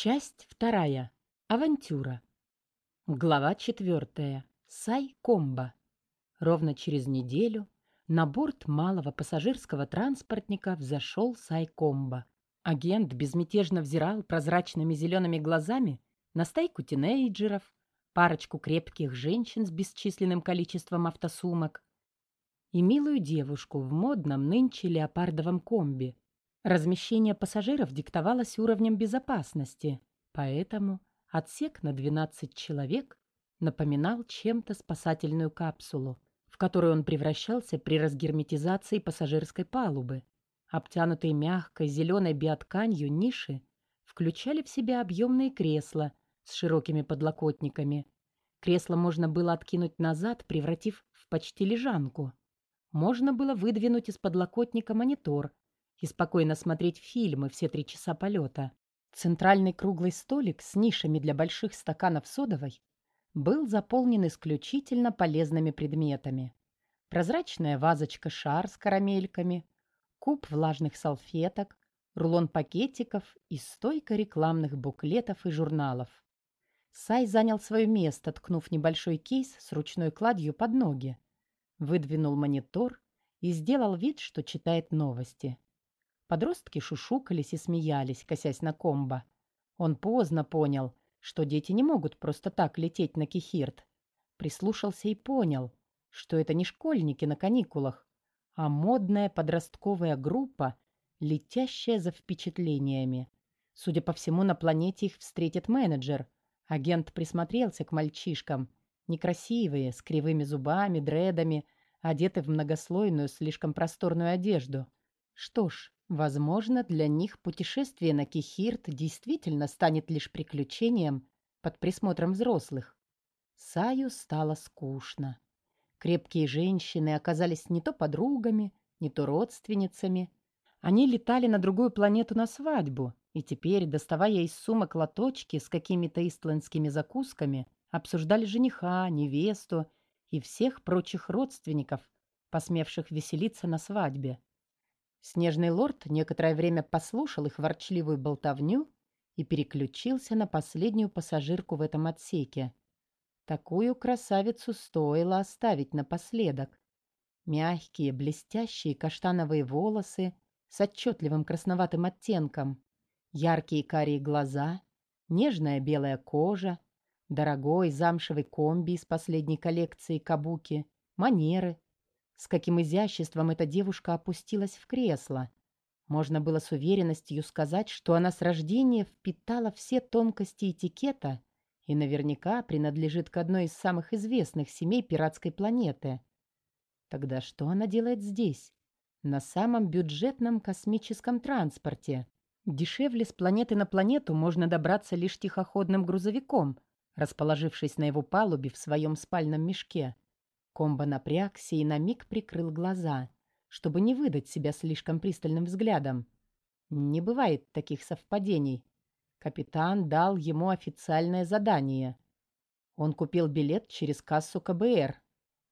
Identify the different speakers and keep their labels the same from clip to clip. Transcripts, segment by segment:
Speaker 1: Часть вторая. Авантюра. Глава четвертая. Сай Комба. Ровно через неделю на борт малого пассажирского транспортника взошел Сай Комба. Агент безмятежно взирал прозрачными зелеными глазами на стайку тинейджеров, парочку крепких женщин с бесчисленным количеством автосумок и милую девушку в модном нынче леопардовом комби. Размещение пассажиров диктовалось уровнем безопасности, поэтому отсек на 12 человек напоминал чем-то спасательную капсулу, в которую он превращался при разгерметизации пассажирской палубы. Обтянутые мягкой зеленой биотканью ниши включали в себя объемные кресла с широкими подлокотниками. Кресло можно было откинуть назад, превратив в почти лежанку. Можно было выдвинуть из подлокотника монитор и спокойно смотреть фильмы все три часа полета. Центральный круглый столик с нишами для больших стаканов содовой был заполнен исключительно полезными предметами. Прозрачная вазочка-шар с карамельками, куб влажных салфеток, рулон пакетиков и стойка рекламных буклетов и журналов. Сай занял свое место, ткнув небольшой кейс с ручной кладью под ноги. Выдвинул монитор и сделал вид, что читает новости. Подростки шушукались и смеялись, косясь на комбо. Он поздно понял, что дети не могут просто так лететь на Кихирт. Прислушался и понял, что это не школьники на каникулах, а модная подростковая группа, летящая за впечатлениями. Судя по всему, на планете их встретит менеджер. Агент присмотрелся к мальчишкам. Некрасивые, с кривыми зубами, дредами, одеты в многослойную, слишком просторную одежду. Что ж, Возможно, для них путешествие на Кихирт действительно станет лишь приключением под присмотром взрослых. Саю стало скучно. Крепкие женщины оказались не то подругами, не то родственницами. Они летали на другую планету на свадьбу, и теперь, доставая из сумок лоточки с какими-то истландскими закусками, обсуждали жениха, невесту и всех прочих родственников, посмевших веселиться на свадьбе. Снежный лорд некоторое время послушал их ворчливую болтовню и переключился на последнюю пассажирку в этом отсеке. Такую красавицу стоило оставить напоследок. Мягкие, блестящие каштановые волосы с отчетливым красноватым оттенком, яркие карие глаза, нежная белая кожа, дорогой замшевый комби из последней коллекции кабуки, манеры, с каким изяществом эта девушка опустилась в кресло. Можно было с уверенностью сказать, что она с рождения впитала все тонкости этикета и наверняка принадлежит к одной из самых известных семей пиратской планеты. Тогда что она делает здесь? На самом бюджетном космическом транспорте. Дешевле с планеты на планету можно добраться лишь тихоходным грузовиком, расположившись на его палубе в своем спальном мешке. Комбо напрягся и на миг прикрыл глаза, чтобы не выдать себя слишком пристальным взглядом. Не бывает таких совпадений. Капитан дал ему официальное задание. Он купил билет через кассу КБР,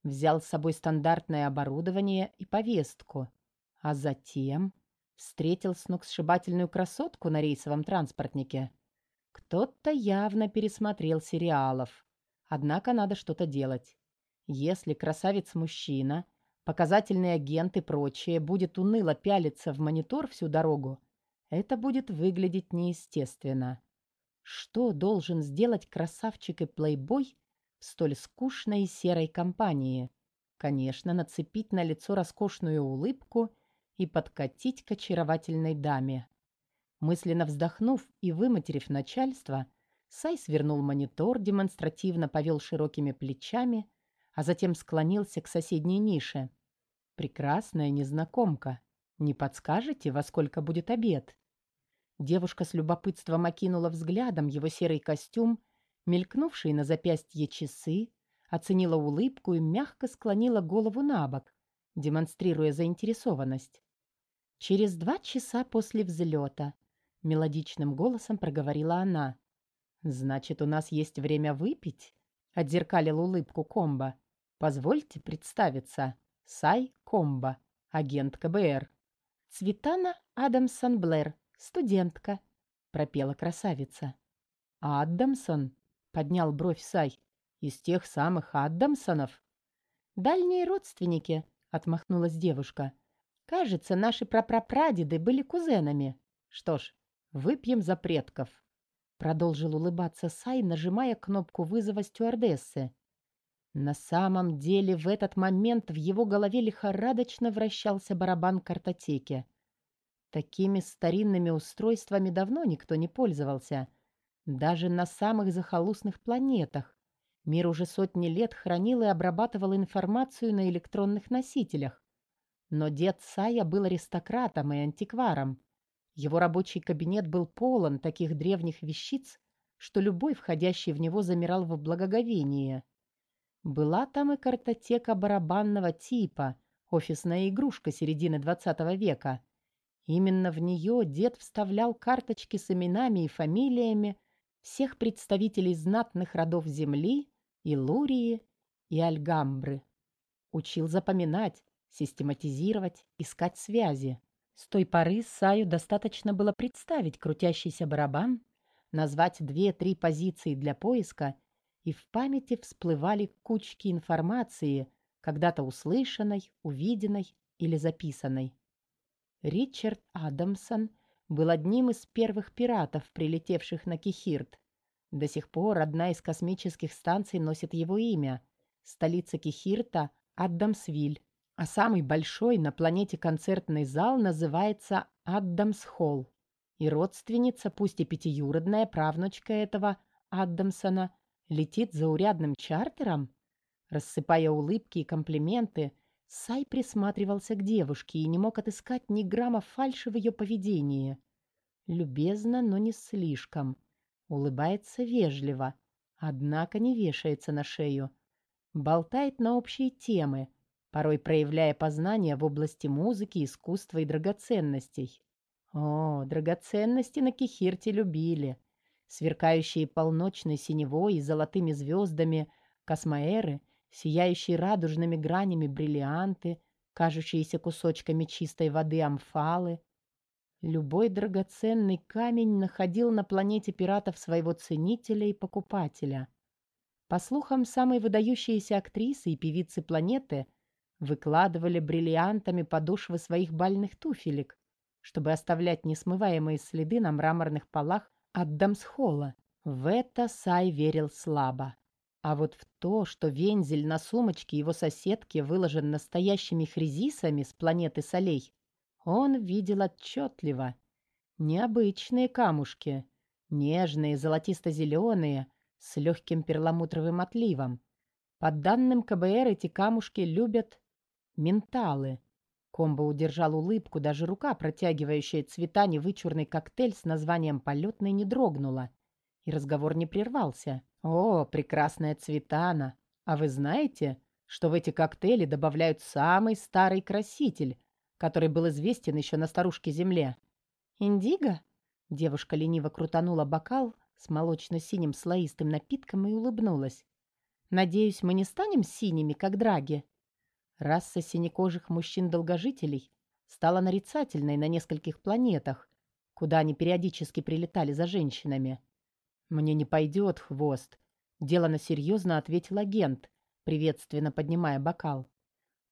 Speaker 1: взял с собой стандартное оборудование и повестку, а затем встретил сногсшибательную красотку на рейсовом транспортнике. Кто-то явно пересмотрел сериалов. Однако надо что-то делать. Если красавец-мужчина, показательный агент и прочее будет уныло пялиться в монитор всю дорогу, это будет выглядеть неестественно. Что должен сделать красавчик и плейбой в столь скучной и серой компании? Конечно, нацепить на лицо роскошную улыбку и подкатить к очаровательной даме. Мысленно вздохнув и выматерив начальство, Сай свернул монитор, демонстративно повел широкими плечами а затем склонился к соседней нише. «Прекрасная незнакомка. Не подскажете, во сколько будет обед?» Девушка с любопытством окинула взглядом его серый костюм, мелькнувшие на запястье часы, оценила улыбку и мягко склонила голову на бок, демонстрируя заинтересованность. «Через два часа после взлета», — мелодичным голосом проговорила она. «Значит, у нас есть время выпить?» — отзеркалил улыбку комбо. Позвольте представиться. Сай Комба, агент КБР. Цветана Адамсон Блэр, студентка. — пропела красавица. «Адамсон?» — поднял бровь Сай. «Из тех самых Адамсонов?» «Дальние родственники», — отмахнулась девушка. «Кажется, наши прапрапрадеды были кузенами. Что ж, выпьем за предков», — продолжил улыбаться Сай, нажимая кнопку вызова стюардессы. На самом деле в этот момент в его голове лихорадочно вращался барабан картотеки. Такими старинными устройствами давно никто не пользовался. Даже на самых захолустных планетах. Мир уже сотни лет хранил и обрабатывал информацию на электронных носителях. Но дед Сая был аристократом и антикваром. Его рабочий кабинет был полон таких древних вещиц, что любой входящий в него замирал в благоговении. Была там и картотека барабанного типа, офисная игрушка середины XX века. Именно в нее дед вставлял карточки с именами и фамилиями всех представителей знатных родов Земли и Лурии, и Альгамбры. Учил запоминать, систематизировать, искать связи. С той поры Саю достаточно было представить крутящийся барабан, назвать две-три позиции для поиска, и в памяти всплывали кучки информации, когда-то услышанной, увиденной или записанной. Ричард Адамсон был одним из первых пиратов, прилетевших на Кихирт. До сих пор одна из космических станций носит его имя. Столица Кихирта – Аддамсвиль. А самый большой на планете концертный зал называется Аддамс-Холл. И родственница, пусть и пятиюродная правнучка этого Аддамсона, летит заурядным чартером? Рассыпая улыбки и комплименты, Сай присматривался к девушке и не мог отыскать ни грамма фальши в ее поведении. Любезно, но не слишком. Улыбается вежливо, однако не вешается на шею. Болтает на общие темы, порой проявляя познания в области музыки, искусства и драгоценностей. О, драгоценности на Кихирте любили. Сверкающие полночной синевой и золотыми звездами космоэры, сияющие радужными гранями бриллианты, кажущиеся кусочками чистой воды амфалы, Любой драгоценный камень находил на планете пиратов своего ценителя и покупателя. По слухам, самые выдающиеся актрисы и певицы планеты выкладывали бриллиантами подошвы своих бальных туфелек, чтобы оставлять несмываемые следы на мраморных полах от Дамсхола. В это Сай верил слабо. А вот в то, что вензель на сумочке его соседки выложен настоящими хризисами с планеты Солей, он видел отчетливо. Необычные камушки, нежные, золотисто-зеленые, с легким перламутровым отливом. По данным КБР, эти камушки любят менталы. Комбо удержал улыбку, даже рука, протягивающая цвета невычурный коктейль с названием «Полетный» не дрогнула. И разговор не прервался. «О, прекрасная цветана! А вы знаете, что в эти коктейли добавляют самый старый краситель, который был известен еще на старушке Земле. «Индиго?» Девушка лениво крутанула бокал с молочно-синим слоистым напитком и улыбнулась. «Надеюсь, мы не станем синими, как драги?» Раса синекожих мужчин-долгожителей стала нарицательной на нескольких планетах, куда они периодически прилетали за женщинами. «Мне не пойдет хвост», — делано серьезно ответил агент, приветственно поднимая бокал.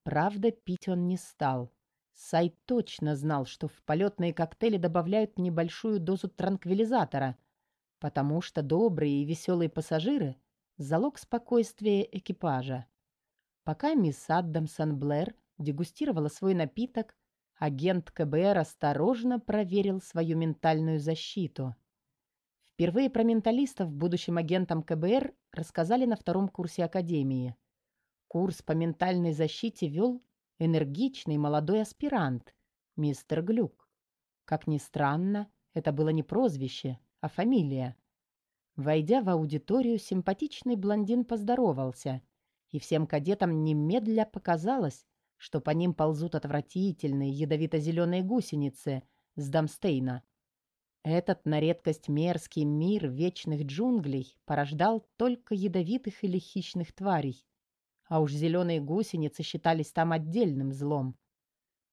Speaker 1: Правда, пить он не стал. Сай точно знал, что в полетные коктейли добавляют небольшую дозу транквилизатора, потому что добрые и веселые пассажиры – залог спокойствия экипажа. Пока мисс Адамсон Блэр дегустировала свой напиток, агент КБР осторожно проверил свою ментальную защиту. Впервые про менталистов будущим агентам КБР рассказали на втором курсе Академии. Курс по ментальной защите вел энергичный молодой аспирант, мистер Глюк. Как ни странно, это было не прозвище, а фамилия. Войдя в аудиторию, симпатичный блондин поздоровался, и всем кадетам немедля показалось, что по ним ползут отвратительные ядовито-зеленые гусеницы с Дамстейна. Этот на редкость мерзкий мир вечных джунглей порождал только ядовитых или хищных тварей, а уж зеленые гусеницы считались там отдельным злом.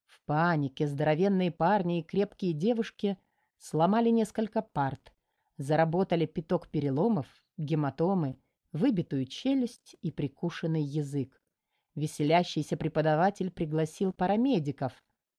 Speaker 1: В панике здоровенные парни и крепкие девушки Сломали несколько парт. Заработали пяток переломов, гематомы, выбитую челюсть и прикушенный язык. Веселящийся преподаватель пригласил парамедиков,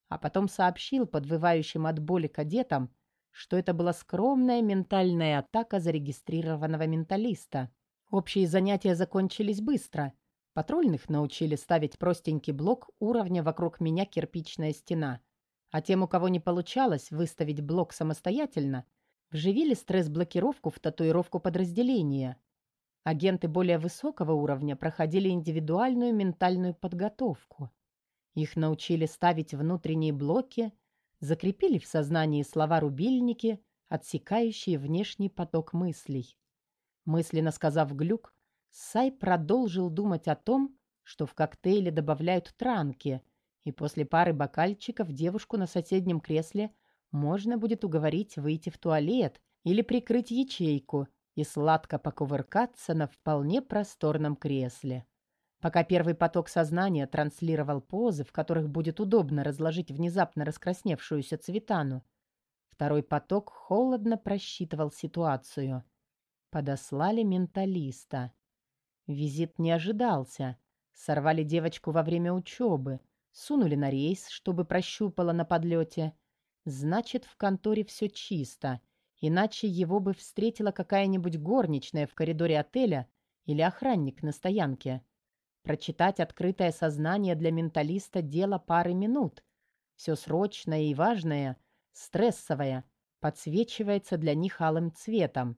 Speaker 1: а потом сообщил подвывающим от боли кадетам, что это была скромная ментальная атака зарегистрированного менталиста. Общие занятия закончились быстро. Патрульных научили ставить простенький блок уровня вокруг меня кирпичная стена. А тем, у кого не получалось выставить блок самостоятельно, вживили стресс-блокировку в татуировку подразделения. Агенты более высокого уровня проходили индивидуальную ментальную подготовку. Их научили ставить внутренние блоки, закрепили в сознании слова-рубильники, отсекающие внешний поток мыслей. Мысленно сказав «глюк», Сай продолжил думать о том, что в коктейле добавляют транки, и после пары бокальчиков девушку на соседнем кресле можно будет уговорить выйти в туалет или прикрыть ячейку и сладко покувыркаться на вполне просторном кресле. Пока первый поток сознания транслировал позы, в которых будет удобно разложить внезапно раскрасневшуюся цветану, второй поток холодно просчитывал ситуацию. Подослали менталиста. Визит не ожидался. Сорвали девочку во время учебы, сунули на рейс, чтобы прощупала на подлете. Значит, в конторе все чисто — Иначе его бы встретила какая-нибудь горничная в коридоре отеля или охранник на стоянке. Прочитать открытое сознание для менталиста – дело пары минут. Все срочное и важное, стрессовое, подсвечивается для них алым цветом.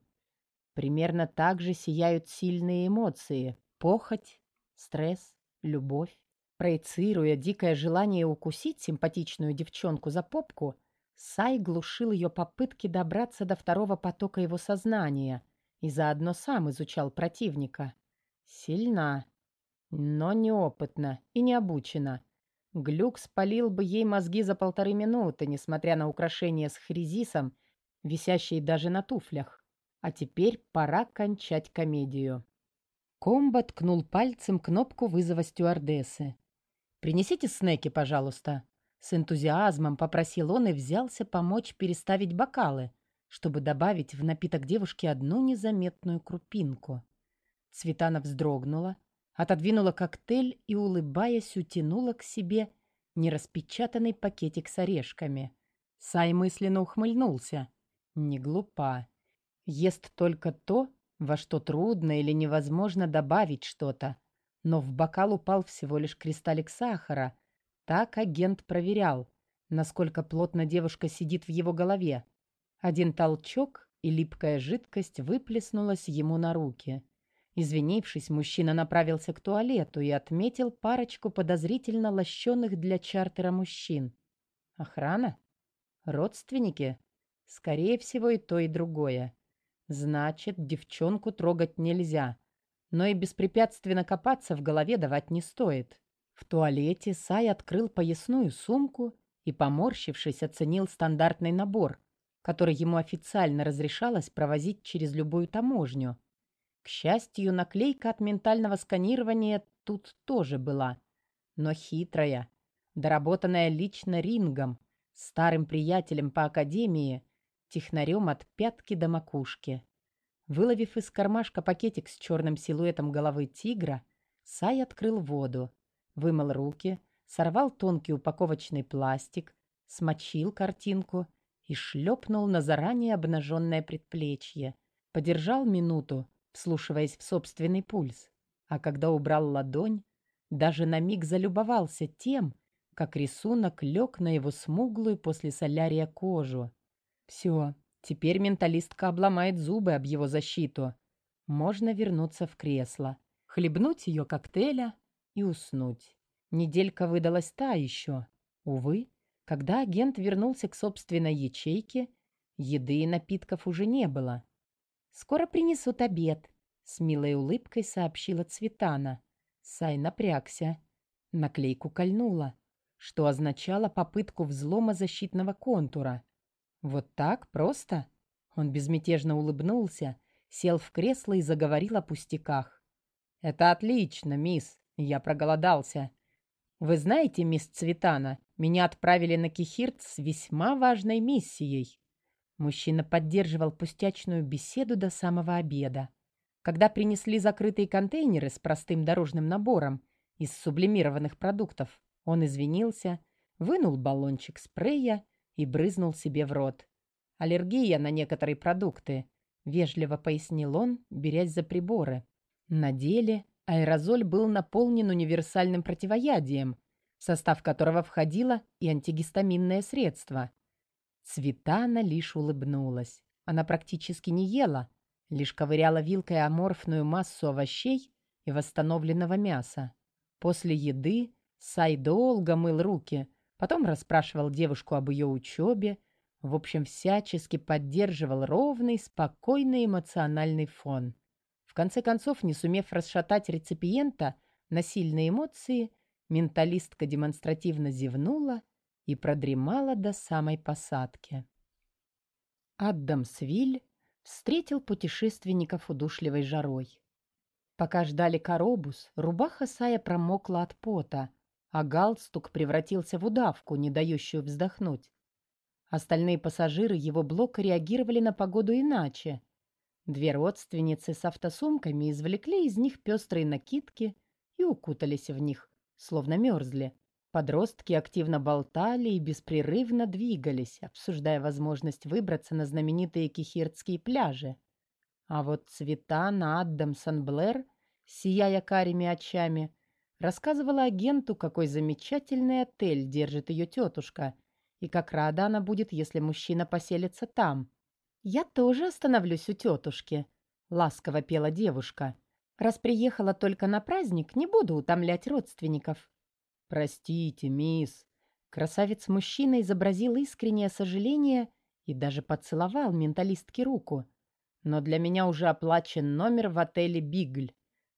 Speaker 1: Примерно так же сияют сильные эмоции – похоть, стресс, любовь. Проецируя дикое желание укусить симпатичную девчонку за попку – Сай глушил ее попытки добраться до второго потока его сознания и заодно сам изучал противника. Сильна, но неопытна и не обучена. Глюк спалил бы ей мозги за полторы минуты, несмотря на украшения с хризисом, висящие даже на туфлях. А теперь пора кончать комедию. Комбо ткнул пальцем кнопку вызова стюардессы. «Принесите снеки, пожалуйста», с энтузиазмом попросил он и взялся помочь переставить бокалы, чтобы добавить в напиток девушки одну незаметную крупинку. Цветана вздрогнула, отодвинула коктейль и, улыбаясь, утянула к себе нераспечатанный пакетик с орешками. Сай мысленно ухмыльнулся. Не глупа. Ест только то, во что трудно или невозможно добавить что-то. Но в бокал упал всего лишь кристаллик сахара — так агент проверял, насколько плотно девушка сидит в его голове. Один толчок, и липкая жидкость выплеснулась ему на руки. Извинившись, мужчина направился к туалету и отметил парочку подозрительно лощенных для чартера мужчин. Охрана? Родственники? Скорее всего, и то, и другое. Значит, девчонку трогать нельзя. Но и беспрепятственно копаться в голове давать не стоит. В туалете Сай открыл поясную сумку и, поморщившись, оценил стандартный набор, который ему официально разрешалось провозить через любую таможню. К счастью, наклейка от ментального сканирования тут тоже была, но хитрая, доработанная лично Рингом, старым приятелем по академии, технарем от пятки до макушки. Выловив из кармашка пакетик с черным силуэтом головы тигра, Сай открыл воду вымыл руки, сорвал тонкий упаковочный пластик, смочил картинку и шлепнул на заранее обнаженное предплечье. Подержал минуту, вслушиваясь в собственный пульс, а когда убрал ладонь, даже на миг залюбовался тем, как рисунок лег на его смуглую после солярия кожу. Все, теперь менталистка обломает зубы об его защиту. Можно вернуться в кресло, хлебнуть ее коктейля и уснуть. Неделька выдалась та еще. Увы, когда агент вернулся к собственной ячейке, еды и напитков уже не было. «Скоро принесут обед», — с милой улыбкой сообщила Цветана. Сай напрягся. Наклейку кольнула, что означало попытку взлома защитного контура. «Вот так просто?» Он безмятежно улыбнулся, сел в кресло и заговорил о пустяках. «Это отлично, мисс. Я проголодался. Вы знаете, мисс Цветана, меня отправили на Кихирт с весьма важной миссией. Мужчина поддерживал пустячную беседу до самого обеда. Когда принесли закрытые контейнеры с простым дорожным набором из сублимированных продуктов, он извинился, вынул баллончик спрея и брызнул себе в рот. «Аллергия на некоторые продукты», — вежливо пояснил он, берясь за приборы. На деле аэрозоль был наполнен универсальным противоядием, в состав которого входило и антигистаминное средство. Цветана лишь улыбнулась. Она практически не ела, лишь ковыряла вилкой аморфную массу овощей и восстановленного мяса. После еды Сай долго мыл руки, потом расспрашивал девушку об ее учебе, в общем, всячески поддерживал ровный, спокойный эмоциональный фон. Конце концов, не сумев расшатать реципиента на сильные эмоции, менталистка демонстративно зевнула и продремала до самой посадки. Аддамсвиль встретил путешественников удушливой жарой. Пока ждали коробус, рубаха Сая промокла от пота, а галстук превратился в удавку, не дающую вздохнуть. Остальные пассажиры его блока реагировали на погоду иначе. Две родственницы с автосумками извлекли из них пестрые накидки и укутались в них, словно мерзли. Подростки активно болтали и беспрерывно двигались, обсуждая возможность выбраться на знаменитые кихиртские пляжи. А вот Цветана Адамсон Блэр, сияя карими очами, рассказывала агенту, какой замечательный отель держит ее тетушка, и как рада она будет, если мужчина поселится там. «Я тоже остановлюсь у тетушки», — ласково пела девушка. «Раз приехала только на праздник, не буду утомлять родственников». «Простите, мисс». Красавец-мужчина изобразил искреннее сожаление и даже поцеловал менталистке руку. «Но для меня уже оплачен номер в отеле «Бигль».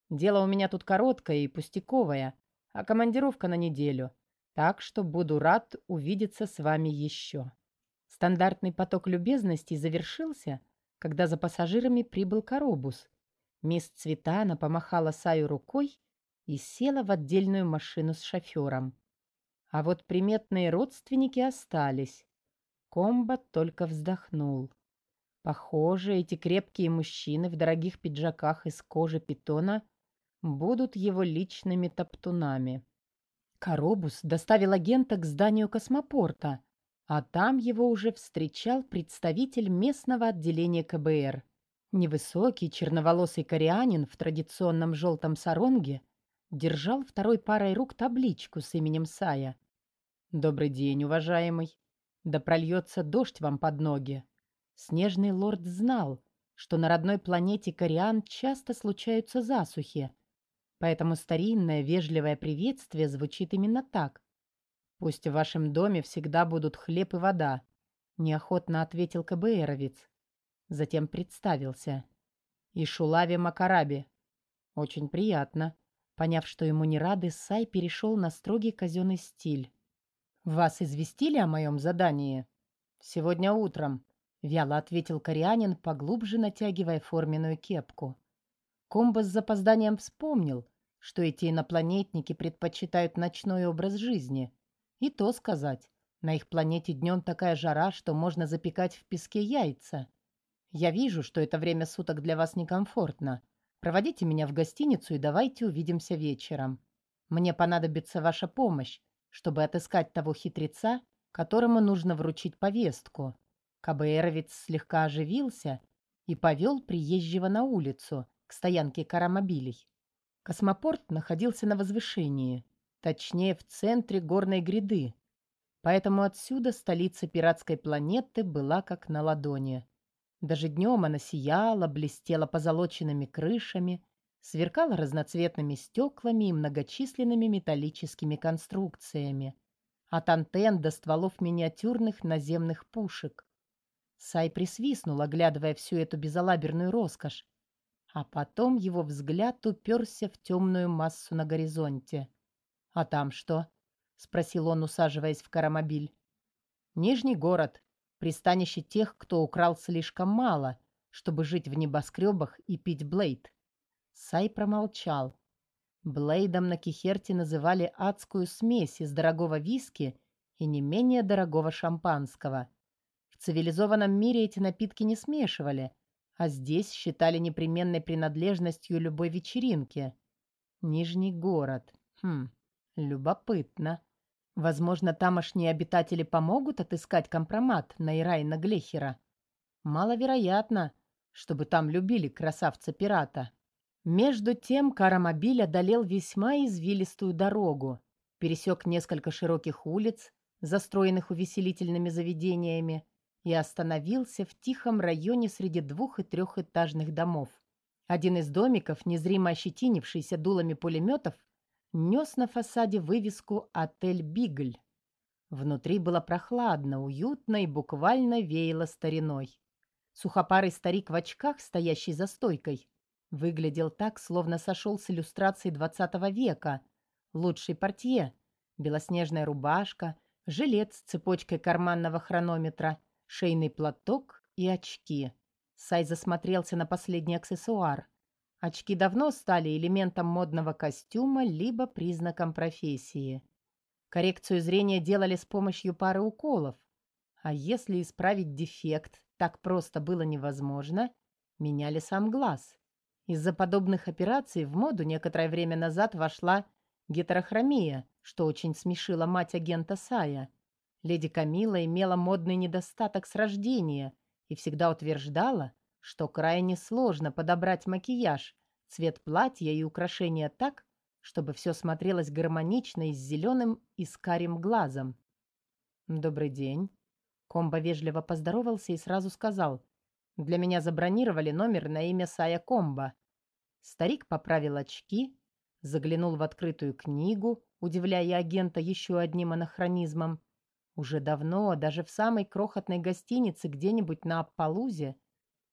Speaker 1: Дело у меня тут короткое и пустяковое, а командировка на неделю, так что буду рад увидеться с вами еще». Стандартный поток любезностей завершился, когда за пассажирами прибыл коробус. Мисс Цветана помахала Саю рукой и села в отдельную машину с шофером. А вот приметные родственники остались. Комбо только вздохнул. Похоже, эти крепкие мужчины в дорогих пиджаках из кожи питона будут его личными топтунами. Коробус доставил агента к зданию космопорта, а там его уже встречал представитель местного отделения КБР. Невысокий черноволосый корианин в традиционном желтом саронге держал второй парой рук табличку с именем Сая. «Добрый день, уважаемый. Да прольется дождь вам под ноги». Снежный лорд знал, что на родной планете Кориан часто случаются засухи, поэтому старинное вежливое приветствие звучит именно так. «Пусть в вашем доме всегда будут хлеб и вода», — неохотно ответил КБРовец. Затем представился. «Ишулави Макараби». «Очень приятно», Поняв, что ему не рады, Сай перешел на строгий казенный стиль. «Вас известили о моем задании?» «Сегодня утром», — вяло ответил Корианин, поглубже натягивая форменную кепку. Комбо с запозданием вспомнил, что эти инопланетники предпочитают ночной образ жизни. И то сказать, на их планете днем такая жара, что можно запекать в песке яйца. Я вижу, что это время суток для вас некомфортно, Проводите меня в гостиницу и давайте увидимся вечером. Мне понадобится ваша помощь, чтобы отыскать того хитреца, которому нужно вручить повестку». КБРовец слегка оживился и повел приезжего на улицу, к стоянке карамобилей. Космопорт находился на возвышении, точнее в центре горной гряды, поэтому отсюда столица пиратской планеты была как на ладони. Даже днем она сияла, блестела позолоченными крышами, сверкала разноцветными стеклами и многочисленными металлическими конструкциями. От антенн до стволов миниатюрных наземных пушек. Сай присвистнул, оглядывая всю эту безалаберную роскошь. А потом его взгляд уперся в темную массу на горизонте. «А там что?» — спросил он, усаживаясь в карамобиль. «Нижний город», Пристанище тех, кто украл слишком мало, чтобы жить в небоскребах и пить Блейд. Сай промолчал. Блейдом на Кихерте называли адскую смесь из дорогого виски и не менее дорогого шампанского. В цивилизованном мире эти напитки не смешивали, а здесь считали непременной принадлежностью любой вечеринки. Нижний город. Хм, любопытно. Возможно, тамошние обитатели помогут отыскать компромат на Ирайна Глехера. Маловероятно, чтобы там любили красавца-пирата. Между тем Карамобиль одолел весьма извилистую дорогу, пересек несколько широких улиц, застроенных увеселительными заведениями, и остановился в тихом районе среди двух- и трехэтажных домов. Один из домиков, незримо ощетинившийся дулами пулеметов, нес на фасаде вывеску «Отель Бигль». Внутри было прохладно, уютно и буквально веяло стариной. Сухопарый старик в очках, стоящий за стойкой, выглядел так, словно сошел с иллюстрацией двадцатого века. Лучший портье, белоснежная рубашка, жилет с цепочкой карманного хронометра, шейный платок и очки. Сай засмотрелся на последний аксессуар. Очки давно стали элементом модного костюма либо признаком профессии. Коррекцию зрения делали с помощью пары уколов. А если исправить дефект так просто было невозможно, меняли сам глаз. Из-за подобных операций в моду некоторое время назад вошла гетерохромия, что очень смешило мать агента Сая. Леди Камила имела модный недостаток с рождения и всегда утверждала, что крайне сложно подобрать макияж, цвет платья и украшения так, чтобы все смотрелось гармонично и с зеленым и с карим глазом. «Добрый день». Комбо вежливо поздоровался и сразу сказал, «Для меня забронировали номер на имя Сая Комбо». Старик поправил очки, заглянул в открытую книгу, удивляя агента еще одним анахронизмом. Уже давно, даже в самой крохотной гостинице где-нибудь на Аппалузе,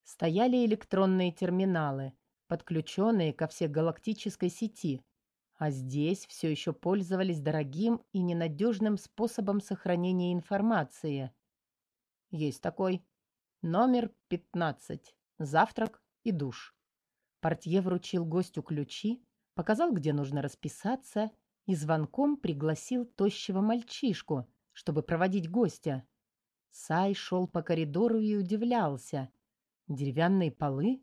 Speaker 1: стояли электронные терминалы, подключенные ко всегалактической сети, а здесь все еще пользовались дорогим и ненадежным способом сохранения информации. Есть такой. Номер 15. Завтрак и душ. Портье вручил гостю ключи, показал, где нужно расписаться, и звонком пригласил тощего мальчишку, чтобы проводить гостя. Сай шел по коридору и удивлялся. Деревянные полы?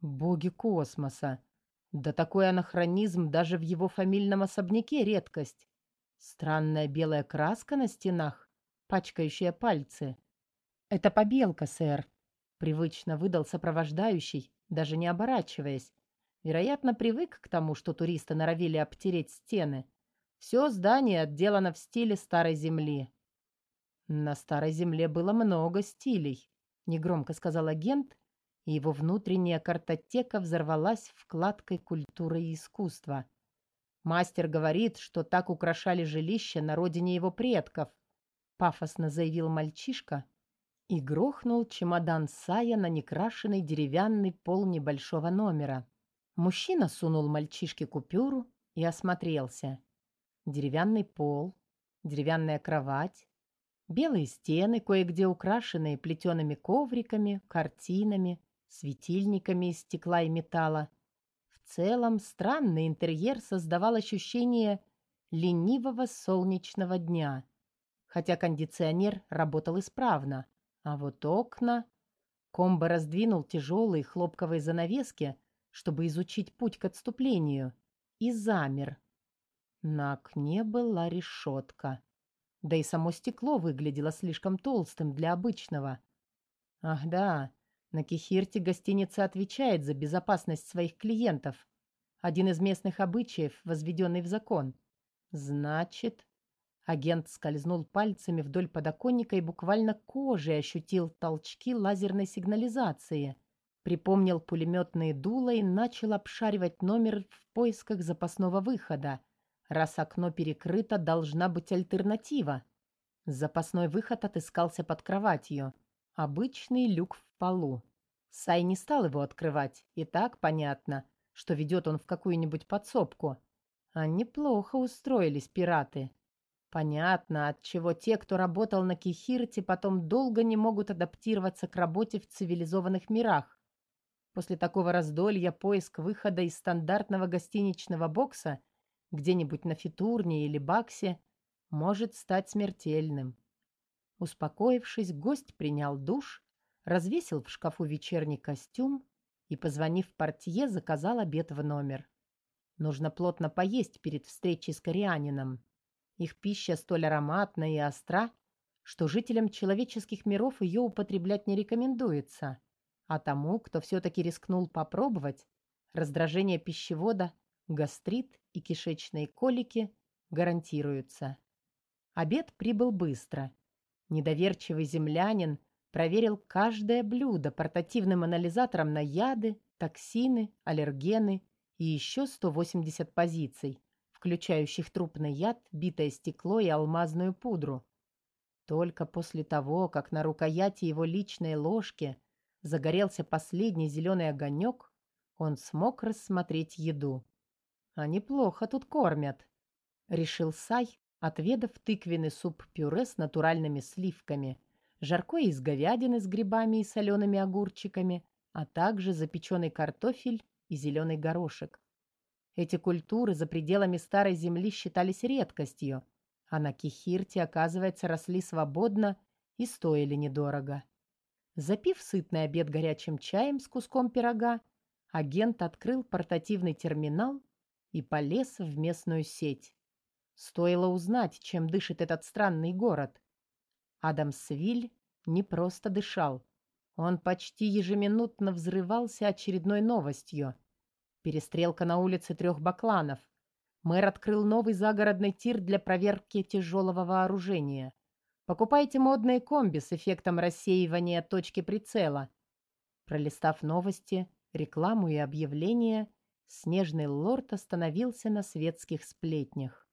Speaker 1: Боги космоса! Да такой анахронизм даже в его фамильном особняке редкость. Странная белая краска на стенах, пачкающая пальцы. «Это побелка, сэр», — привычно выдал сопровождающий, даже не оборачиваясь. Вероятно, привык к тому, что туристы норовили обтереть стены. Все здание отделано в стиле старой земли. На старой земле было много стилей, негромко сказал агент, и его внутренняя картотека взорвалась вкладкой культуры и искусства. Мастер говорит, что так украшали жилище на родине его предков, пафосно заявил мальчишка и грохнул чемодан Сая на некрашенный деревянный пол небольшого номера. Мужчина сунул мальчишке купюру и осмотрелся. Деревянный пол, деревянная кровать, белые стены, кое-где украшенные плетеными ковриками, картинами, светильниками из стекла и металла. В целом странный интерьер создавал ощущение ленивого солнечного дня, хотя кондиционер работал исправно, а вот окна... Комбо раздвинул тяжелые хлопковые занавески, чтобы изучить путь к отступлению, и замер. На окне была решетка. Да и само стекло выглядело слишком толстым для обычного. Ах да, на Кихирте гостиница отвечает за безопасность своих клиентов. Один из местных обычаев, возведенный в закон. Значит, агент скользнул пальцами вдоль подоконника и буквально кожей ощутил толчки лазерной сигнализации. Припомнил пулеметные дула и начал обшаривать номер в поисках запасного выхода. Раз окно перекрыто, должна быть альтернатива. Запасной выход отыскался под кроватью. Обычный люк в полу. Сай не стал его открывать, и так понятно, что ведет он в какую-нибудь подсобку. А неплохо устроились пираты. Понятно, от чего те, кто работал на Кихирте, потом долго не могут адаптироваться к работе в цивилизованных мирах. После такого раздолья поиск выхода из стандартного гостиничного бокса где-нибудь на Фитурне или Баксе может стать смертельным. Успокоившись, гость принял душ, развесил в шкафу вечерний костюм и, позвонив портье, заказал обед в номер. Нужно плотно поесть перед встречей с корианином. Их пища столь ароматна и остра, что жителям человеческих миров ее употреблять не рекомендуется, а тому, кто все-таки рискнул попробовать, раздражение пищевода, гастрит и кишечные колики гарантируются. Обед прибыл быстро. Недоверчивый землянин проверил каждое блюдо портативным анализатором на яды, токсины, аллергены и еще 180 позиций, включающих трупный яд, битое стекло и алмазную пудру. Только после того, как на рукояти его личной ложки загорелся последний зеленый огонек, он смог рассмотреть еду. «А неплохо тут кормят», — решил Сай, отведав тыквенный суп-пюре с натуральными сливками, жаркое из говядины с грибами и солеными огурчиками, а также запеченный картофель и зеленый горошек. Эти культуры за пределами Старой Земли считались редкостью, а на Кихирте, оказывается, росли свободно и стоили недорого. Запив сытный обед горячим чаем с куском пирога, агент открыл портативный терминал и полез в местную сеть. Стоило узнать, чем дышит этот странный город. Адамсвиль не просто дышал. Он почти ежеминутно взрывался очередной новостью. Перестрелка на улице трех бакланов. Мэр открыл новый загородный тир для проверки тяжелого вооружения. Покупайте модные комби с эффектом рассеивания точки прицела. Пролистав новости, рекламу и объявления, снежный лорд остановился на светских сплетнях.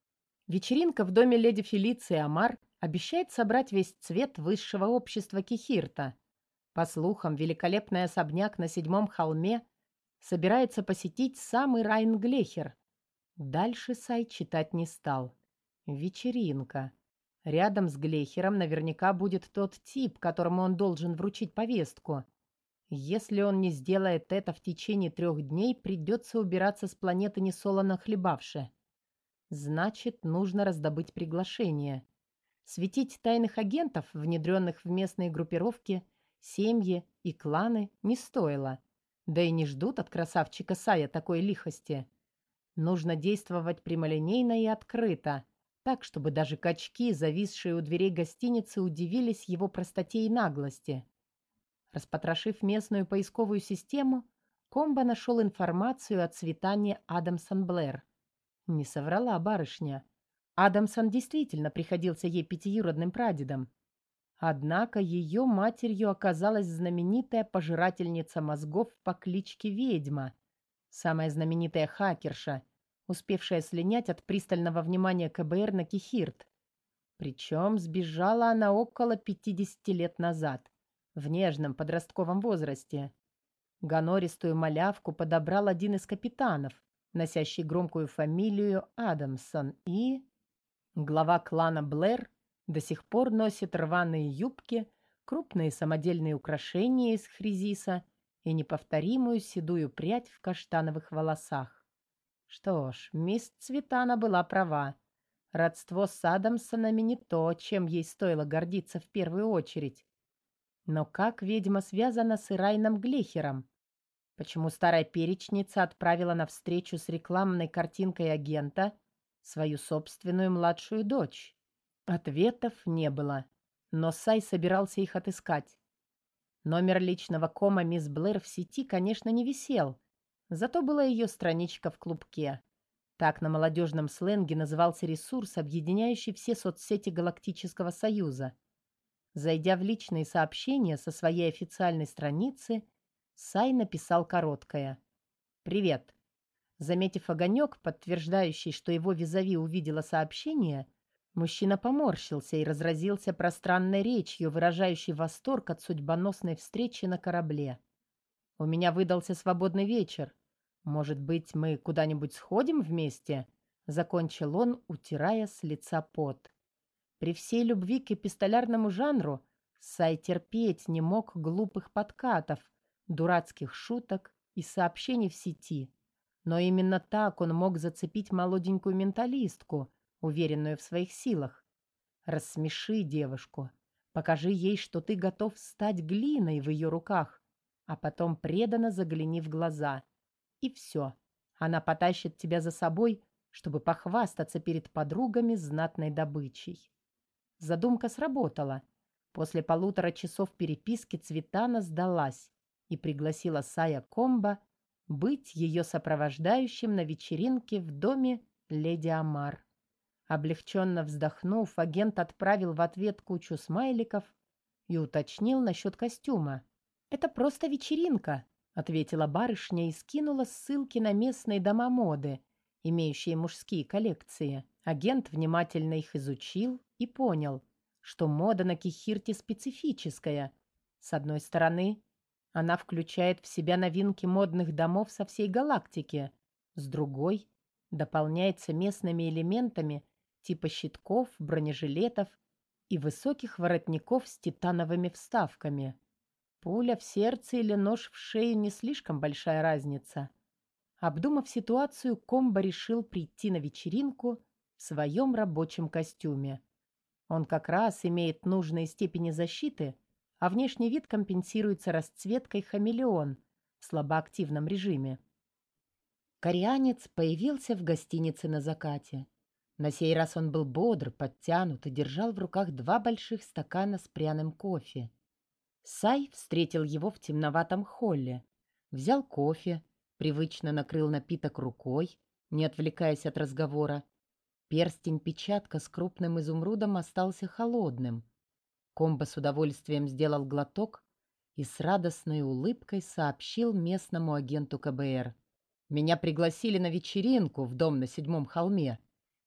Speaker 1: Вечеринка в доме леди Фелиции Амар обещает собрать весь цвет высшего общества Кихирта. По слухам, великолепный особняк на седьмом холме собирается посетить самый Райнглехер. Дальше Сай читать не стал. Вечеринка. Рядом с Глехером наверняка будет тот тип, которому он должен вручить повестку. Если он не сделает это в течение трех дней, придется убираться с планеты несолоно хлебавши. Значит, нужно раздобыть приглашение. Светить тайных агентов, внедренных в местные группировки, семьи и кланы, не стоило. Да и не ждут от красавчика Сая такой лихости. Нужно действовать прямолинейно и открыто, так, чтобы даже качки, зависшие у дверей гостиницы, удивились его простоте и наглости. Распотрошив местную поисковую систему, Комбо нашел информацию о цветании Адамсон Блэр. Не соврала барышня. Адамсон действительно приходился ей пятиюродным прадедом. Однако ее матерью оказалась знаменитая пожирательница мозгов по кличке Ведьма, самая знаменитая хакерша, успевшая слинять от пристального внимания КБР на Кихирт. Причем сбежала она около 50 лет назад, в нежном подростковом возрасте. Гонористую малявку подобрал один из капитанов, носящий громкую фамилию Адамсон, и... Глава клана Блэр до сих пор носит рваные юбки, крупные самодельные украшения из хризиса и неповторимую седую прядь в каштановых волосах. Что ж, мисс Цветана была права. Родство с Адамсонами не то, чем ей стоило гордиться в первую очередь. Но как ведьма связана с Ирайном Глехером? Почему старая перечница отправила на встречу с рекламной картинкой агента свою собственную младшую дочь? Ответов не было, но Сай собирался их отыскать. Номер личного кома мисс Блэр в сети, конечно, не висел, зато была ее страничка в клубке. Так на молодежном сленге назывался ресурс, объединяющий все соцсети Галактического Союза. Зайдя в личные сообщения со своей официальной страницы, Сай написал короткое. «Привет». Заметив огонек, подтверждающий, что его визави увидела сообщение, мужчина поморщился и разразился пространной речью, выражающей восторг от судьбоносной встречи на корабле. «У меня выдался свободный вечер. Может быть, мы куда-нибудь сходим вместе?» Закончил он, утирая с лица пот. При всей любви к эпистолярному жанру Сай терпеть не мог глупых подкатов, дурацких шуток и сообщений в сети. Но именно так он мог зацепить молоденькую менталистку, уверенную в своих силах. Рассмеши девушку. Покажи ей, что ты готов стать глиной в ее руках, а потом преданно загляни в глаза. И все. Она потащит тебя за собой, чтобы похвастаться перед подругами знатной добычей. Задумка сработала. После полутора часов переписки Цветана сдалась и пригласила Сая Комба быть ее сопровождающим на вечеринке в доме леди Амар. Облегченно вздохнув, агент отправил в ответ кучу смайликов и уточнил насчет костюма. «Это просто вечеринка», — ответила барышня и скинула ссылки на местные дома моды, имеющие мужские коллекции. Агент внимательно их изучил и понял, что мода на Кихирте специфическая. С одной стороны, она включает в себя новинки модных домов со всей галактики. С другой, дополняется местными элементами типа щитков, бронежилетов и высоких воротников с титановыми вставками. Пуля в сердце или нож в шею не слишком большая разница. Обдумав ситуацию, Комбо решил прийти на вечеринку в своем рабочем костюме. Он как раз имеет нужные степени защиты, а внешний вид компенсируется расцветкой хамелеон в слабоактивном режиме. Корианец появился в гостинице на закате. На сей раз он был бодр, подтянут и держал в руках два больших стакана с пряным кофе. Сай встретил его в темноватом холле, взял кофе, привычно накрыл напиток рукой, не отвлекаясь от разговора. Перстень-печатка с крупным изумрудом остался холодным. Комбо с удовольствием сделал глоток и с радостной улыбкой сообщил местному агенту КБР. «Меня пригласили на вечеринку в дом на седьмом холме,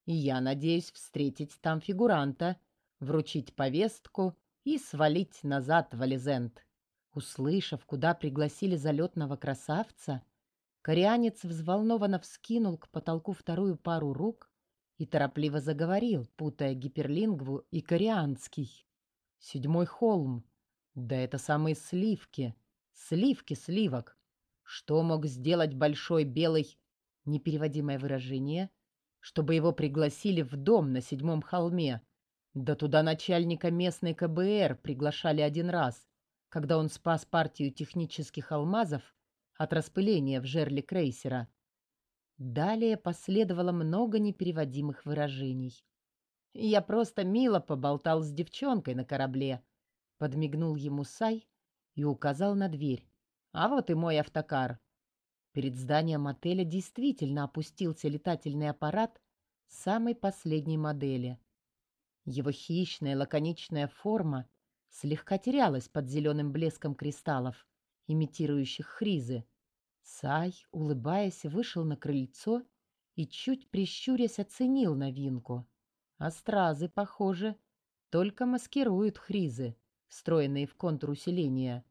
Speaker 1: и я надеюсь встретить там фигуранта, вручить повестку и свалить назад в Ализент». Услышав, куда пригласили залетного красавца, корианец взволнованно вскинул к потолку вторую пару рук и торопливо заговорил, путая гиперлингву и корианский. Седьмой холм. Да это самые сливки. Сливки сливок. Что мог сделать большой белый... Непереводимое выражение. Чтобы его пригласили в дом на седьмом холме. Да туда начальника местной КБР приглашали один раз, когда он спас партию технических алмазов от распыления в жерле крейсера. Далее последовало много непереводимых выражений. Я просто мило поболтал с девчонкой на корабле. Подмигнул ему Сай и указал на дверь. А вот и мой автокар. Перед зданием отеля действительно опустился летательный аппарат самой последней модели. Его хищная лаконичная форма слегка терялась под зеленым блеском кристаллов, имитирующих хризы. Сай, улыбаясь, вышел на крыльцо и, чуть прищурясь, оценил новинку. А стразы, похоже, только маскируют хризы, встроенные в контур усиления.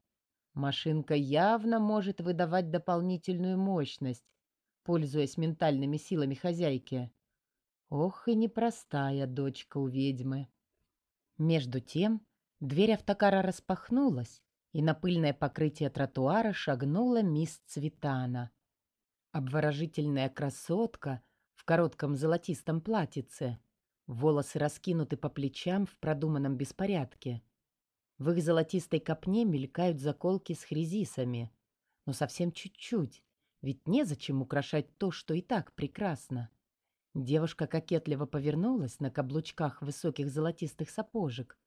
Speaker 1: Машинка явно может выдавать дополнительную мощность, пользуясь ментальными силами хозяйки. Ох и непростая дочка у ведьмы. Между тем дверь автокара распахнулась, и на пыльное покрытие тротуара шагнула мисс Цветана. Обворожительная красотка в коротком золотистом платьице — Волосы раскинуты по плечам в продуманном беспорядке. В их золотистой копне мелькают заколки с хризисами. Но совсем чуть-чуть, ведь незачем украшать то, что и так прекрасно. Девушка кокетливо повернулась на каблучках высоких золотистых сапожек,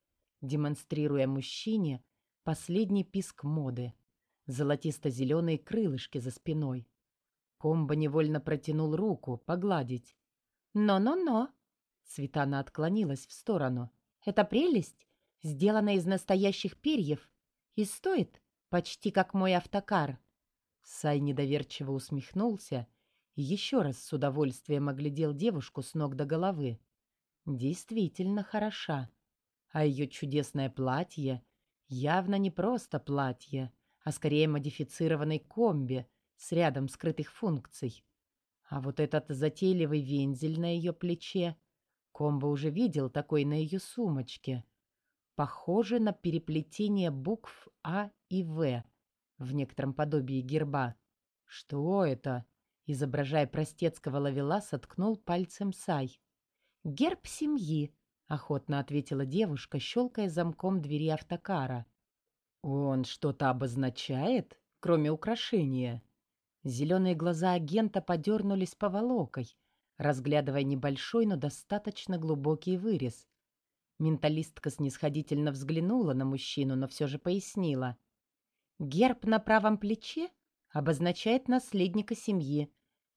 Speaker 1: демонстрируя мужчине последний писк моды. Золотисто-зеленые крылышки за спиной. Комбо невольно протянул руку погладить. «Но-но-но!» Светана отклонилась в сторону. «Это прелесть, сделана из настоящих перьев, и стоит почти как мой автокар». Сай недоверчиво усмехнулся и еще раз с удовольствием оглядел девушку с ног до головы. Действительно хороша. А ее чудесное платье явно не просто платье, а скорее модифицированный комби с рядом скрытых функций. А вот этот затейливый вензель на ее плече Комбо уже видел такой на ее сумочке. Похоже на переплетение букв А и В в некотором подобии герба. Что это? Изображая простецкого ловеласа, ткнул пальцем Сай. «Герб семьи», — охотно ответила девушка, щелкая замком двери автокара. «Он что-то обозначает, кроме украшения?» Зеленые глаза агента подернулись поволокой, разглядывая небольшой, но достаточно глубокий вырез. Менталистка снисходительно взглянула на мужчину, но все же пояснила. «Герб на правом плече обозначает наследника семьи,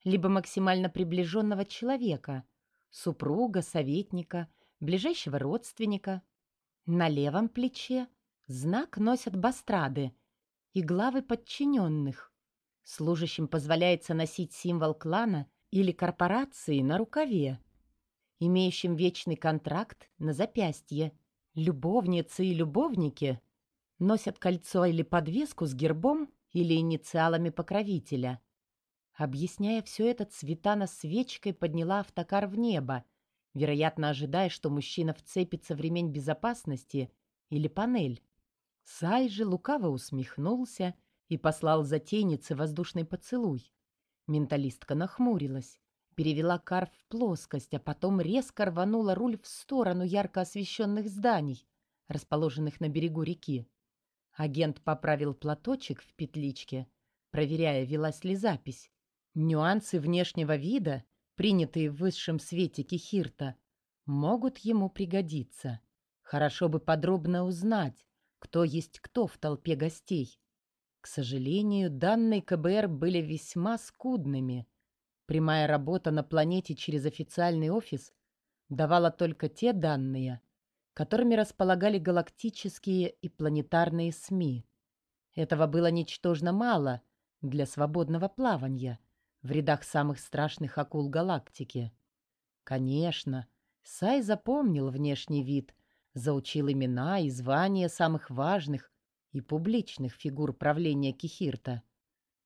Speaker 1: либо максимально приближенного человека, супруга, советника — ближайшего родственника. На левом плече знак носят бастрады и главы подчиненных. Служащим позволяется носить символ клана или корпорации на рукаве, имеющим вечный контракт на запястье. Любовницы и любовники носят кольцо или подвеску с гербом или инициалами покровителя. Объясняя все это, Цветана свечкой подняла автокар в небо — вероятно, ожидая, что мужчина вцепится в ремень безопасности или панель. Сай же лукаво усмехнулся и послал затейнице воздушный поцелуй. Менталистка нахмурилась, перевела кар в плоскость, а потом резко рванула руль в сторону ярко освещенных зданий, расположенных на берегу реки. Агент поправил платочек в петличке, проверяя, велась ли запись. Нюансы внешнего вида принятые в высшем свете Кихирта, могут ему пригодиться. Хорошо бы подробно узнать, кто есть кто в толпе гостей. К сожалению, данные КБР были весьма скудными. Прямая работа на планете через официальный офис давала только те данные, которыми располагали галактические и планетарные СМИ. Этого было ничтожно мало для свободного плавания — в рядах самых страшных акул галактики. Конечно, Сай запомнил внешний вид, заучил имена и звания самых важных и публичных фигур правления Кихирта.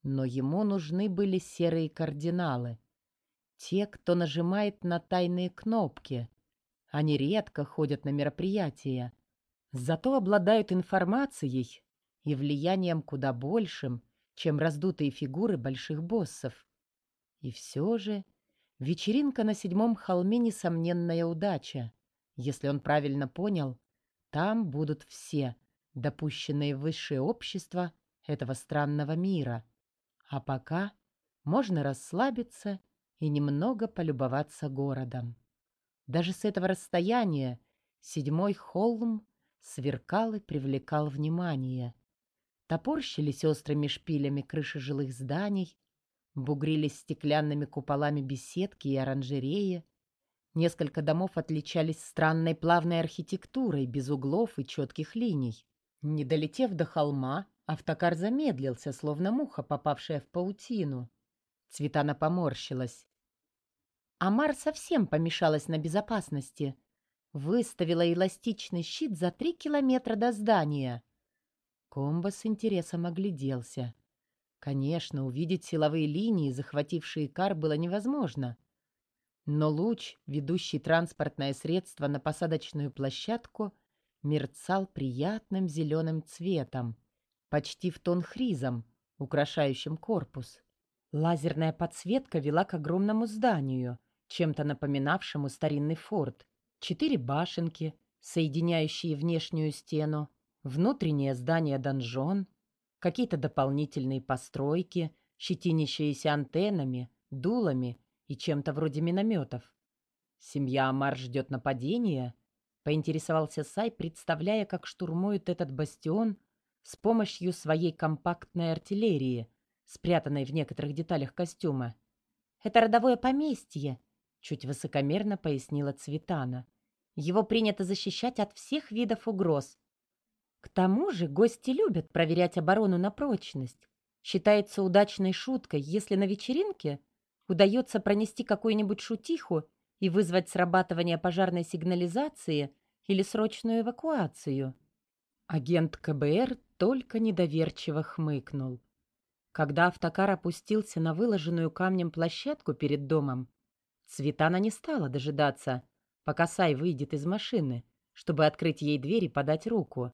Speaker 1: Но ему нужны были серые кардиналы. Те, кто нажимает на тайные кнопки. Они редко ходят на мероприятия, зато обладают информацией и влиянием куда большим, чем раздутые фигуры больших боссов. И все же вечеринка на седьмом холме — несомненная удача. Если он правильно понял, там будут все, допущенные в высшее общество этого странного мира. А пока можно расслабиться и немного полюбоваться городом. Даже с этого расстояния седьмой холм сверкал и привлекал внимание. Топорщились острыми шпилями крыши жилых зданий, Бугрились стеклянными куполами беседки и оранжереи. Несколько домов отличались странной плавной архитектурой, без углов и четких линий. Не долетев до холма, автокар замедлился, словно муха, попавшая в паутину. Цветана поморщилась. Амар совсем помешалась на безопасности. Выставила эластичный щит за три километра до здания. Комбо с интересом огляделся. Конечно, увидеть силовые линии, захватившие кар, было невозможно. Но луч, ведущий транспортное средство на посадочную площадку, мерцал приятным зеленым цветом, почти в тон хризом, украшающим корпус. Лазерная подсветка вела к огромному зданию, чем-то напоминавшему старинный форт. Четыре башенки, соединяющие внешнюю стену, внутреннее здание-донжон, какие-то дополнительные постройки, щетинящиеся антеннами, дулами и чем-то вроде минометов. «Семья Амар ждет нападения?» — поинтересовался Сай, представляя, как штурмует этот бастион с помощью своей компактной артиллерии, спрятанной в некоторых деталях костюма. «Это родовое поместье», — чуть высокомерно пояснила Цветана. «Его принято защищать от всех видов угроз, к тому же гости любят проверять оборону на прочность. Считается удачной шуткой, если на вечеринке удается пронести какую-нибудь шутиху и вызвать срабатывание пожарной сигнализации или срочную эвакуацию. Агент КБР только недоверчиво хмыкнул. Когда автокар опустился на выложенную камнем площадку перед домом, Цветана не стала дожидаться, пока Сай выйдет из машины, чтобы открыть ей дверь и подать руку.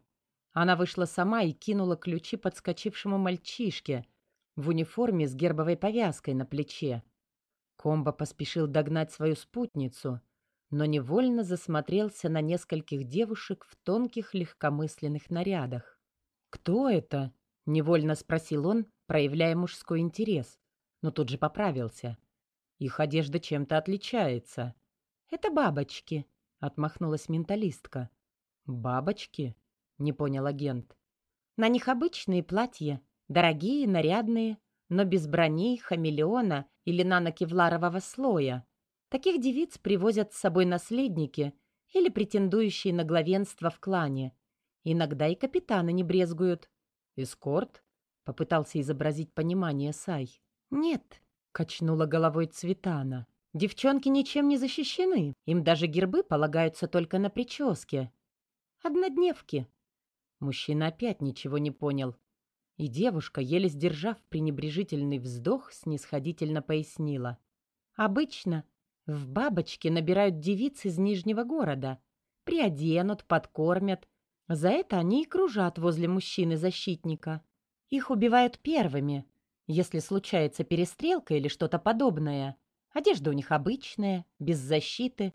Speaker 1: Она вышла сама и кинула ключи подскочившему мальчишке в униформе с гербовой повязкой на плече. Комбо поспешил догнать свою спутницу, но невольно засмотрелся на нескольких девушек в тонких легкомысленных нарядах. «Кто это?» — невольно спросил он, проявляя мужской интерес, но тут же поправился. «Их одежда чем-то отличается». «Это бабочки», — отмахнулась менталистка. «Бабочки?» — не понял агент. «На них обычные платья, дорогие, нарядные, но без броней, хамелеона или нанокевларового слоя. Таких девиц привозят с собой наследники или претендующие на главенство в клане. Иногда и капитаны не брезгуют. «Эскорт?» — попытался изобразить понимание Сай. «Нет», — качнула головой Цветана. «Девчонки ничем не защищены. Им даже гербы полагаются только на прическе. Однодневки». Мужчина опять ничего не понял. И девушка, еле сдержав пренебрежительный вздох, снисходительно пояснила. «Обычно в бабочки набирают девиц из Нижнего города. Приоденут, подкормят. За это они и кружат возле мужчины-защитника. Их убивают первыми, если случается перестрелка или что-то подобное. Одежда у них обычная, без защиты.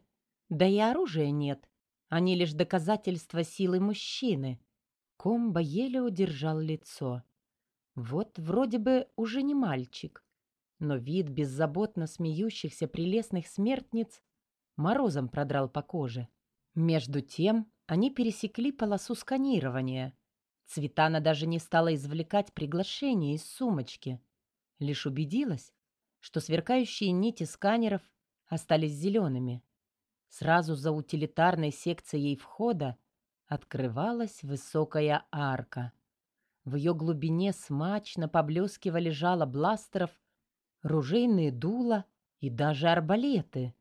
Speaker 1: Да и оружия нет. Они лишь доказательство силы мужчины. Комбо еле удержал лицо. Вот вроде бы уже не мальчик, но вид беззаботно смеющихся прелестных смертниц морозом продрал по коже. Между тем они пересекли полосу сканирования. Цветана даже не стала извлекать приглашение из сумочки. Лишь убедилась, что сверкающие нити сканеров остались зелеными. Сразу за утилитарной секцией входа открывалась высокая арка. В ее глубине смачно поблескивали жало бластеров ружейные дула и даже арбалеты.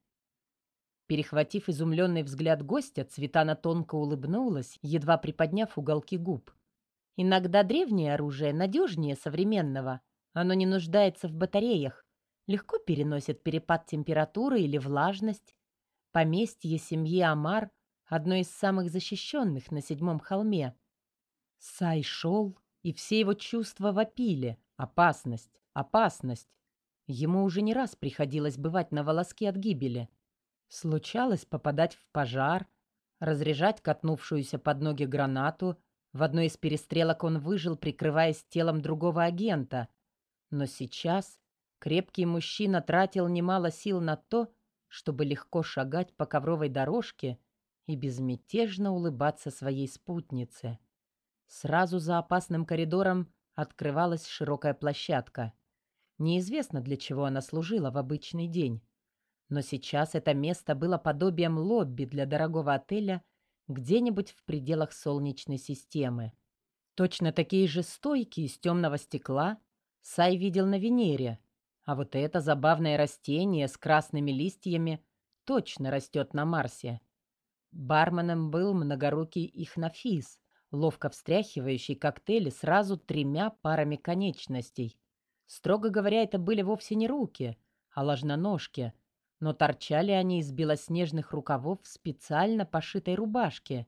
Speaker 1: Перехватив изумленный взгляд гостя, Цветана тонко улыбнулась, едва приподняв уголки губ. Иногда древнее оружие надежнее современного. Оно не нуждается в батареях, легко переносит перепад температуры или влажность. Поместье семьи Амар — одно из самых защищенных на седьмом холме. Сай шел, и все его чувства вопили. Опасность, опасность. Ему уже не раз приходилось бывать на волоске от гибели. Случалось попадать в пожар, разряжать катнувшуюся под ноги гранату. В одной из перестрелок он выжил, прикрываясь телом другого агента. Но сейчас крепкий мужчина тратил немало сил на то, чтобы легко шагать по ковровой дорожке и безмятежно улыбаться своей спутнице. Сразу за опасным коридором открывалась широкая площадка — Неизвестно, для чего она служила в обычный день. Но сейчас это место было подобием лобби для дорогого отеля где-нибудь в пределах Солнечной системы. Точно такие же стойки из темного стекла Сай видел на Венере, а вот это забавное растение с красными листьями точно растет на Марсе. Барменом был многорукий Ихнафис, ловко встряхивающий коктейли сразу тремя парами конечностей. Строго говоря, это были вовсе не руки, а ложноножки, но торчали они из белоснежных рукавов специально пошитой рубашки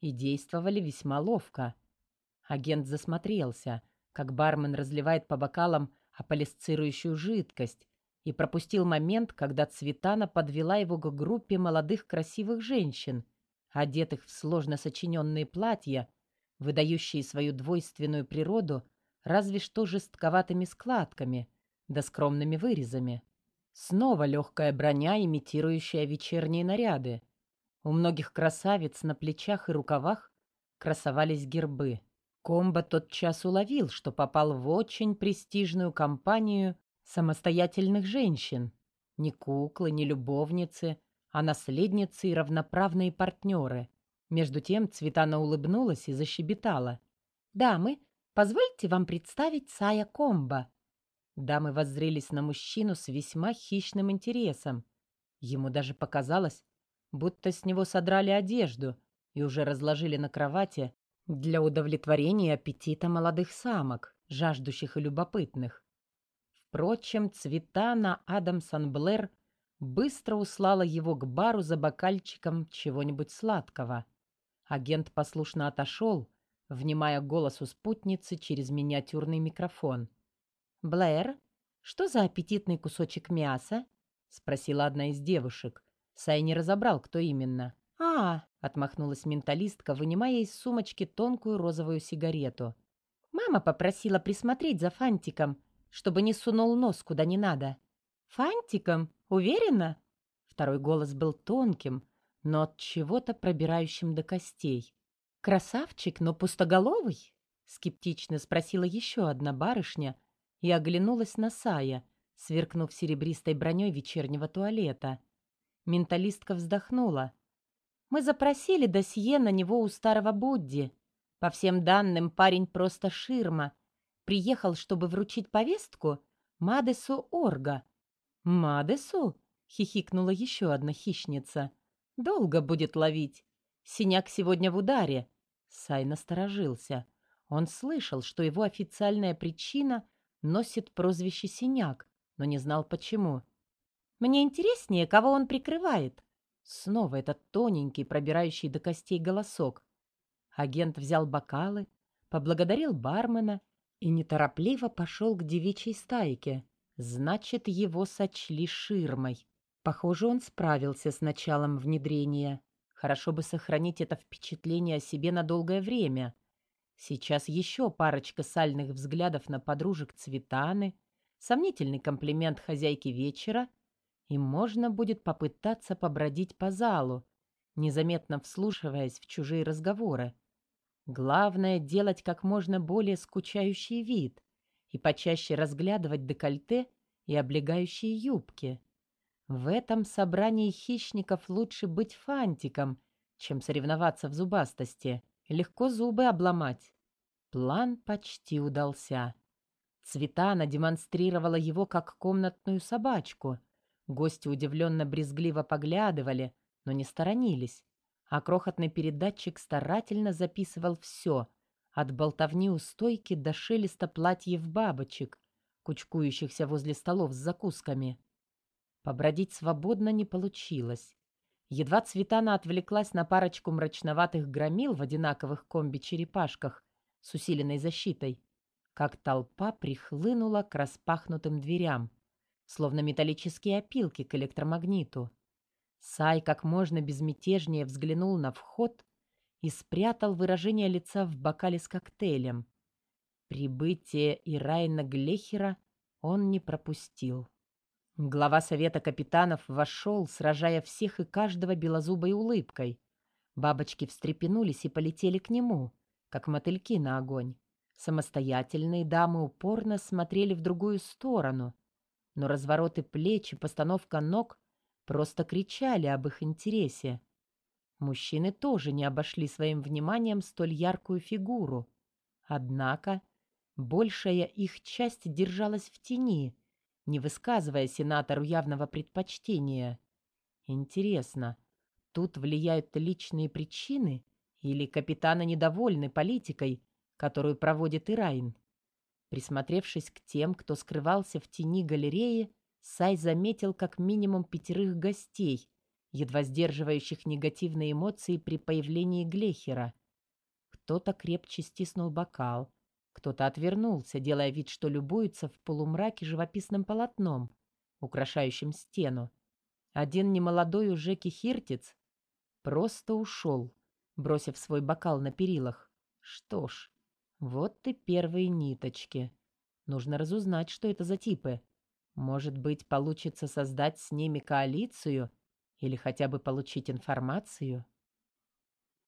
Speaker 1: и действовали весьма ловко. Агент засмотрелся, как бармен разливает по бокалам аполисцирующую жидкость, и пропустил момент, когда Цветана подвела его к группе молодых красивых женщин, одетых в сложно сочиненные платья, выдающие свою двойственную природу разве что жестковатыми складками да скромными вырезами. Снова легкая броня, имитирующая вечерние наряды. У многих красавиц на плечах и рукавах красовались гербы. Комбо тотчас уловил, что попал в очень престижную компанию самостоятельных женщин. Не куклы, не любовницы, а наследницы и равноправные партнеры. Между тем Цветана улыбнулась и защебетала. «Дамы, Позвольте вам представить Сая Комба». Дамы воззрелись на мужчину с весьма хищным интересом. Ему даже показалось, будто с него содрали одежду и уже разложили на кровати для удовлетворения аппетита молодых самок, жаждущих и любопытных. Впрочем, Цветана Адамсон Блэр быстро услала его к бару за бокальчиком чего-нибудь сладкого. Агент послушно отошел, внимая голосу спутницы через миниатюрный микрофон. «Блэр, что за аппетитный кусочек мяса?» — спросила одна из девушек. Сай не разобрал, кто именно. «А!» — отмахнулась менталистка, вынимая из сумочки тонкую розовую сигарету. «Мама попросила присмотреть за Фантиком, чтобы не сунул нос куда не надо». «Фантиком? Уверена?» Второй голос был тонким, но от чего-то пробирающим до костей. «Красавчик, но пустоголовый?» — скептично спросила еще одна барышня и оглянулась на Сая, сверкнув серебристой броней вечернего туалета. Менталистка вздохнула. «Мы запросили досье на него у старого Будди. По всем данным, парень просто ширма. Приехал, чтобы вручить повестку Мадесу Орга». «Мадесу?» — хихикнула еще одна хищница. «Долго будет ловить. Синяк сегодня в ударе». Сай насторожился. Он слышал, что его официальная причина носит прозвище «Синяк», но не знал почему. Мне интереснее, кого он прикрывает. Снова этот тоненький, пробирающий до костей голосок. Агент взял бокалы, поблагодарил бармена и неторопливо пошел к девичьей стайке. Значит, его сочли ширмой. Похоже, он справился с началом внедрения. Хорошо бы сохранить это впечатление о себе на долгое время. Сейчас еще парочка сальных взглядов на подружек Цветаны, сомнительный комплимент хозяйки вечера — и можно будет попытаться побродить по залу, незаметно вслушиваясь в чужие разговоры. Главное — делать как можно более скучающий вид и почаще разглядывать декольте и облегающие юбки. В этом собрании хищников лучше быть фантиком, чем соревноваться в зубастости. Легко зубы обломать. План почти удался. Цветана демонстрировала его как комнатную собачку, Гости удивленно-брезгливо поглядывали, но не сторонились, а крохотный передатчик старательно записывал все, от болтовни у стойки до шелеста платьев бабочек, кучкующихся возле столов с закусками. Побродить свободно не получилось. Едва Цветана отвлеклась на парочку мрачноватых громил в одинаковых комби-черепашках с усиленной защитой, как толпа прихлынула к распахнутым дверям словно металлические опилки к электромагниту. Сай как можно безмятежнее взглянул на вход и спрятал выражение лица в бокале с коктейлем. Прибытие Ирайна Глехера он не пропустил. Глава совета капитанов вошел, сражая всех и каждого белозубой улыбкой. Бабочки встрепенулись и полетели к нему, как мотыльки на огонь. Самостоятельные дамы упорно смотрели в другую сторону — но развороты плеч и постановка ног просто кричали об их интересе. Мужчины тоже не обошли своим вниманием столь яркую фигуру. Однако большая их часть держалась в тени, не высказывая сенатору явного предпочтения. Интересно, тут влияют личные причины или капитаны недовольны политикой, которую проводит Ирайн? Присмотревшись к тем, кто скрывался в тени галереи, Сай заметил как минимум пятерых гостей, едва сдерживающих негативные эмоции при появлении Глехера. Кто-то крепче стиснул бокал, кто-то отвернулся, делая вид, что любуется в полумраке живописным полотном, украшающим стену. Один немолодой уже кихиртец просто ушел, бросив свой бокал на перилах. Что ж, вот и первые ниточки. Нужно разузнать, что это за типы. Может быть, получится создать с ними коалицию или хотя бы получить информацию?